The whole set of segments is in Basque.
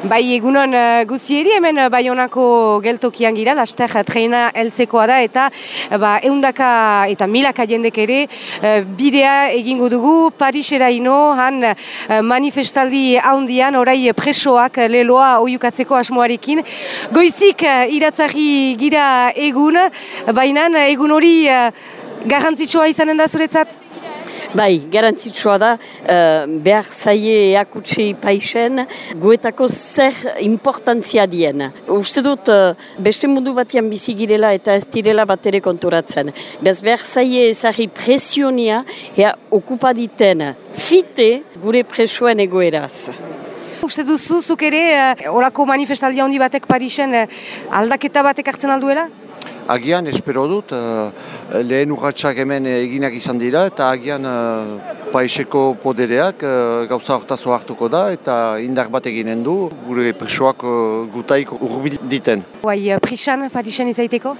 Bai, egunon uh, guzieri hemen uh, Baionako geltokian gira, laster uh, treina heltzekoa da eta ba, eundaka eta milaka jendek ere uh, bidea egingo dugu Parisera ino, han manifestaldi handian orai presoak leloa oiukatzeko asmoarekin. Goizik iratzari gira egun, baina egun hori garrantzitsua izanen da zuretzat? Bai, garantzitsua da, uh, behar zaie akutsi paisen, guetako zer importantzia dien. Uste dut, uh, beste mundu batian bizi girela eta ez direla bat ere konturatzen. Bez behar zaie ezari presionia, ea okupaditen fite gure presoen egoeraz. Uste duzu, zuk ere, uh, olako manifestaldia handi batek Parisen uh, aldaketa batek hartzen alduela? Agian, espero dut, uh, lehen urratxak hemen eginak izan dira eta agian uh, paiseko podereak uh, gauza hortazo hartuko da eta indar bat eginen du gure presoak uh, gutaik urbil diten. Bai, prisan, Parisen izaiteko?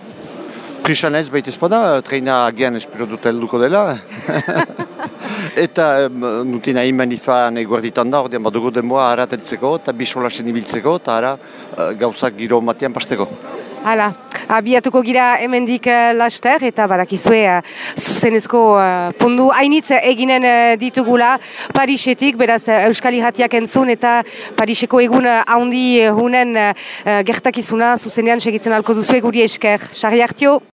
Prisan ez baita espada, treina agian espero dut helduko dela. eta um, nutin hain manifan eguerditan da, ordean badugu denboa harateltzeko eta bisolasen ibiltzeko eta ara uh, gauzak giro matean pasteko. Hala, abiatuko gira hemendik uh, laster eta badakizue uh, zuzenezko uh, pundu hainitz eginen ditugula Parisetik, beraz Euskal Iratiak entzun eta Pariseko egun handi uh, hunen gertakizuna zuzenean segitzen alko duzu eguri esker. Sarri hartio!